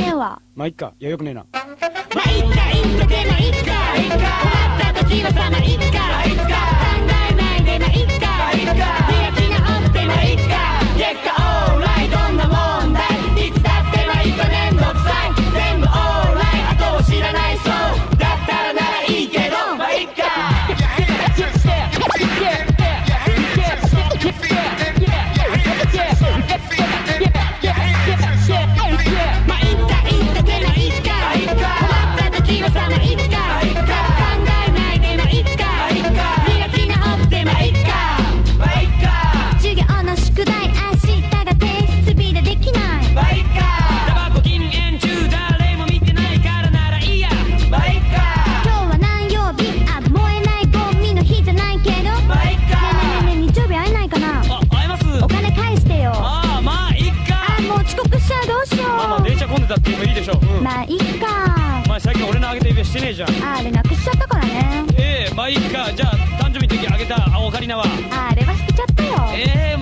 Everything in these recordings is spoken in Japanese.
ねえまあいっか。いやよくねえな。まあいっかいっとけまあいっかいっか。困った時はさまあいっかいっか。考えないでまあいっかいっか。だってもいいでしょ、うん、まあいっかお前さっき俺のあげた指輪してねえじゃん。あれなくしちゃったからね。ええー、まあいっか。じゃあ誕生日の時あげたオカリナは。あれは捨てちゃったよ。ええー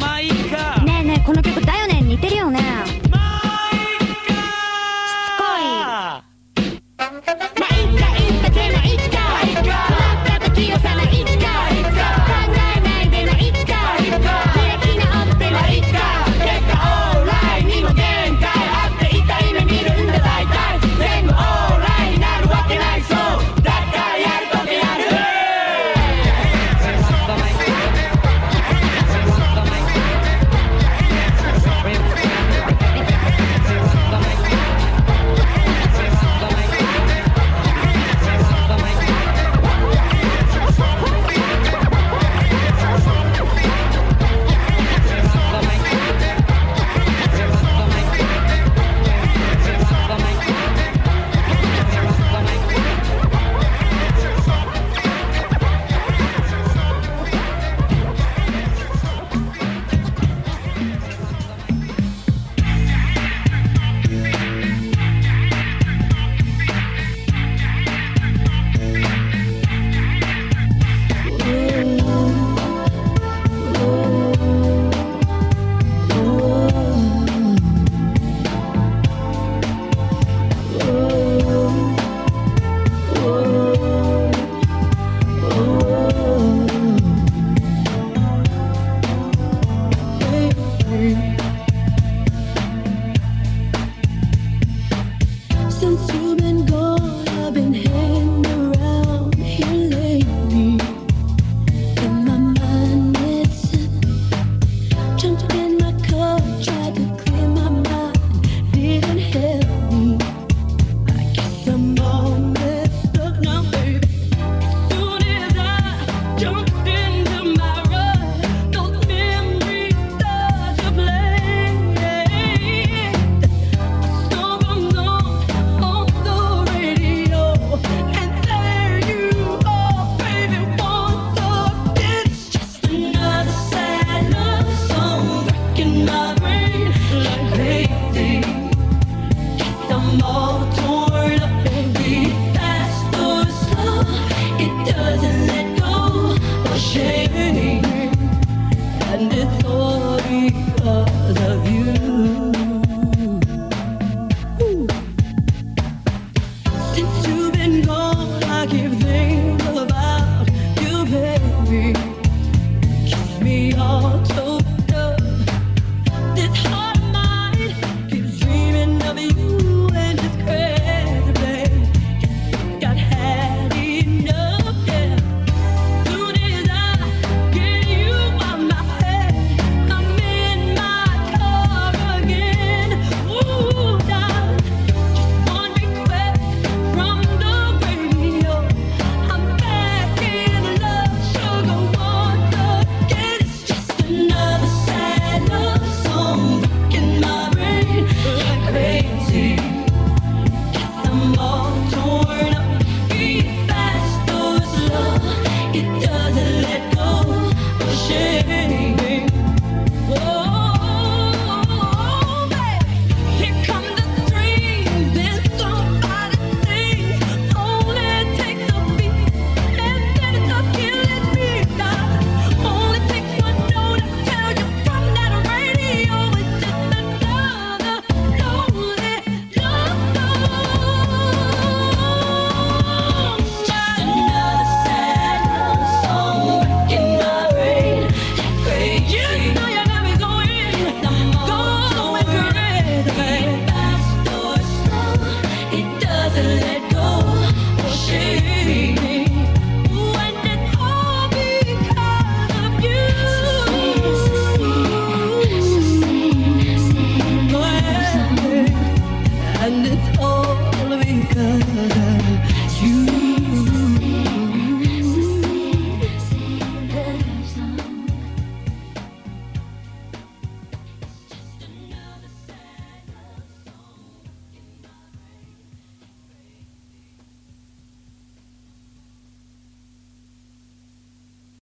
me.